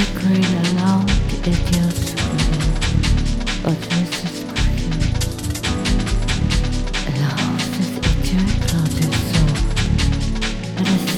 secret along it your true But this is mine Love is eternal so And I